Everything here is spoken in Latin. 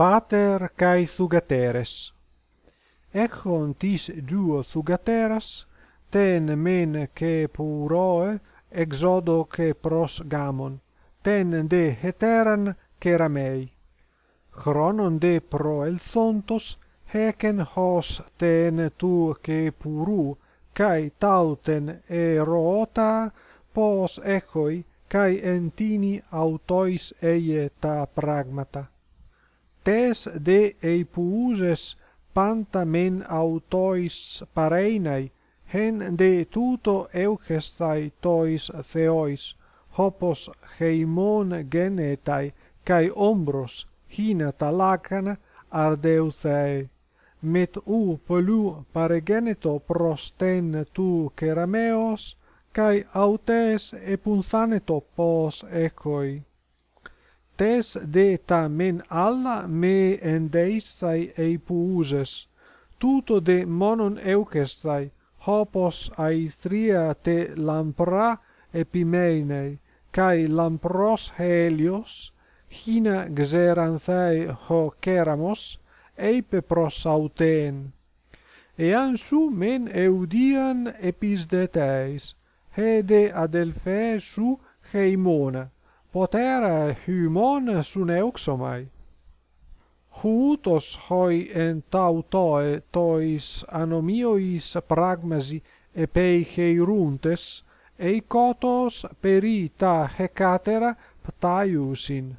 pater cae sugateres. Echon tis duo sugateras, ten men che puroe exodo che pros gamon, ten de heteran keramei. Chronon de proelthontos, hecen hos ten tu che puru, cae tauten erota, pos echoi, cae entini autois eie ta pragmata tes de eipuses panta men autois pareinai hen de tuto euchestai tois theois hopos heimon genetai kai ombros hina talakana ardeuthei met u polu paregeneto prosten tu kerameos kai autes epunzaneto pos echoi tes de ta men alla me endeistai eipuuses, tuto de monon eucestai, hopos aithria te lampra epimeinei, kai lampros helios, hina xeranthae ho keramos, eipe pros auteen. Ean su men eudian episdeteis, hede adelphae su heimona, potera hymon sun euxomai. Huutos hoi en tautoe tois anomiois pragmasi epei heiruntes, eikotos perita hecatera ptaiusin.